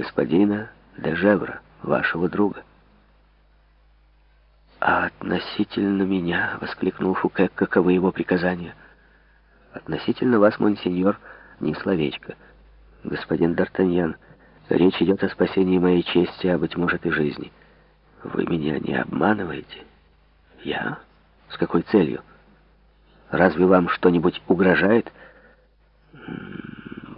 господина Дежевра, вашего друга. «А относительно меня?» — воскликнул Фуке. «Каковы его приказания?» «Относительно вас, монсеньор, не словечко. Господин Д'Артаньян, речь идет о спасении моей чести, а, быть может, и жизни. Вы меня не обманываете?» «Я? С какой целью? Разве вам что-нибудь угрожает?»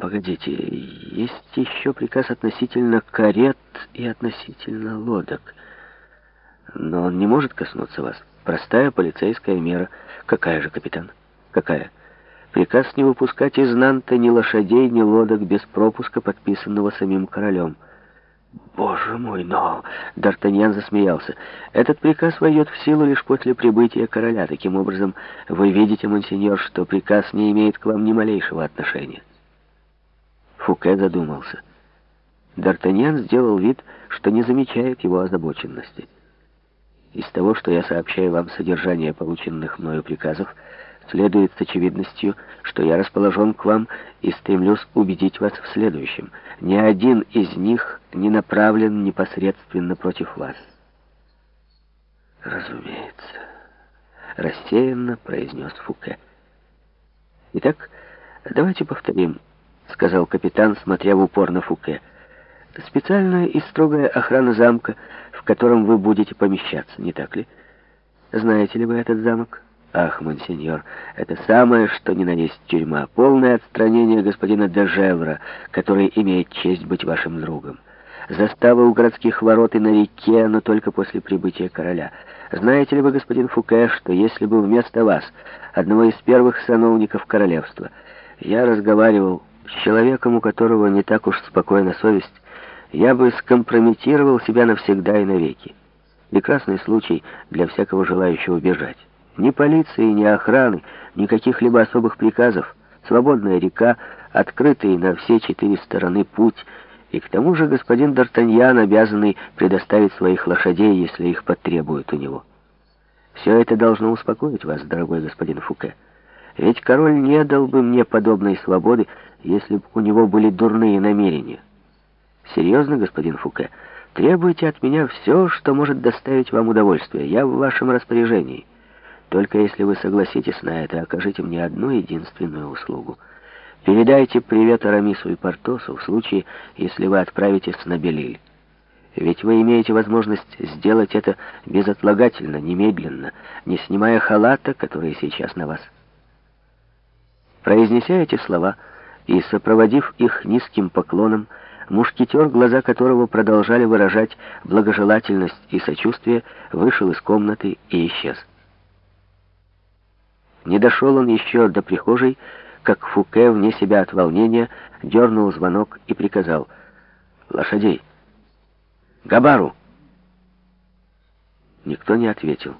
«Погодите, есть еще приказ относительно карет и относительно лодок». Но он не может коснуться вас. Простая полицейская мера. Какая же, капитан? Какая? Приказ не выпускать из Нанта ни лошадей, ни лодок без пропуска, подписанного самим королем. «Боже мой, но...» — Д'Артаньян засмеялся. «Этот приказ войдет в силу лишь после прибытия короля. Таким образом, вы видите, монсеньор, что приказ не имеет к вам ни малейшего отношения». Фуке задумался. Д'Артаньян сделал вид, что не замечает его озабоченности. Из того, что я сообщаю вам содержание полученных мною приказов, следует с очевидностью, что я расположен к вам и стремлюсь убедить вас в следующем. Ни один из них не направлен непосредственно против вас. Разумеется, рассеянно произнес Фуке. Итак, давайте повторим, сказал капитан, смотря в упор на Фуке. Специальная и строгая охрана замка, в котором вы будете помещаться, не так ли? Знаете ли вы этот замок? Ах, монсеньор, это самое, что ни на есть тюрьма. Полное отстранение господина Дежевра, который имеет честь быть вашим другом. Застава у городских ворот и на реке, но только после прибытия короля. Знаете ли вы, господин Фуке, что если бы вместо вас, одного из первых сановников королевства, я разговаривал с человеком, у которого не так уж спокойна совесть, я бы скомпрометировал себя навсегда и навеки. Прекрасный случай для всякого желающего бежать. Ни полиции, ни охраны, ни каких-либо особых приказов. Свободная река, открытый на все четыре стороны путь, и к тому же господин Д'Артаньян, обязанный предоставить своих лошадей, если их потребуют у него. Все это должно успокоить вас, дорогой господин Фуке. Ведь король не дал бы мне подобной свободы, если бы у него были дурные намерения. Серьезно, господин Фуке, требуйте от меня все, что может доставить вам удовольствие. Я в вашем распоряжении. Только если вы согласитесь на это, окажите мне одну единственную услугу. Передайте привет Арамису и Портосу в случае, если вы отправитесь на Белиль. Ведь вы имеете возможность сделать это безотлагательно, немедленно, не снимая халата, который сейчас на вас. Произнеся эти слова и сопроводив их низким поклоном, Мушкетер, глаза которого продолжали выражать благожелательность и сочувствие, вышел из комнаты и исчез. Не дошел он еще до прихожей, как Фуке, вне себя от волнения, дернул звонок и приказал «Лошадей! Габару!» Никто не ответил.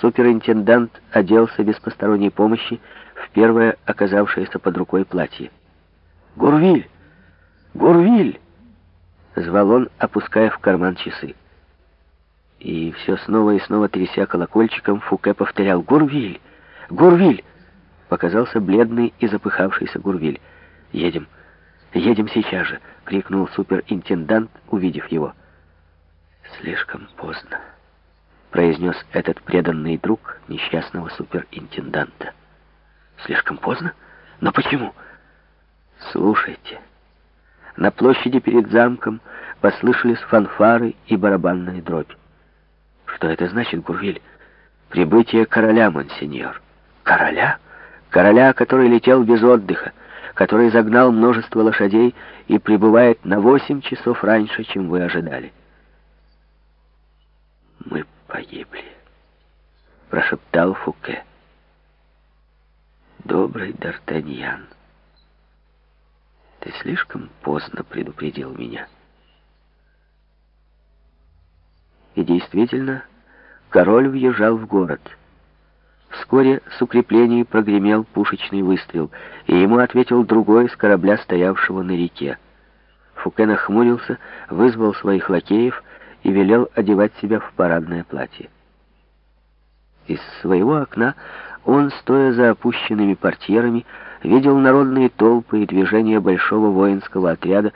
Суперинтендант оделся без посторонней помощи в первое оказавшееся под рукой платье. «Гурвиль!» «Гурвиль!» — звал он, опуская в карман часы. И все снова и снова тряся колокольчиком, Фуке повторял «Гурвиль! Гурвиль!» Показался бледный и запыхавшийся Гурвиль. «Едем! Едем сейчас же!» — крикнул суперинтендант, увидев его. «Слишком поздно», — произнес этот преданный друг несчастного суперинтенданта. «Слишком поздно? Но почему?» «Слушайте». На площади перед замком послышались фанфары и барабанная дробь. Что это значит, Гурвиль? Прибытие короля, монсеньор. Короля? Короля, который летел без отдыха, который загнал множество лошадей и прибывает на восемь часов раньше, чем вы ожидали. Мы погибли, прошептал Фуке. Добрый Д'Артаньян. Ты слишком поздно предупредил меня. И действительно, король въезжал в город. Вскоре с укреплений прогремел пушечный выстрел, и ему ответил другой с корабля, стоявшего на реке. Фуке нахмурился, вызвал своих лакеев и велел одевать себя в парадное платье. Из своего окна он, стоя за опущенными портьерами, видел народные толпы и движения большого воинского отряда,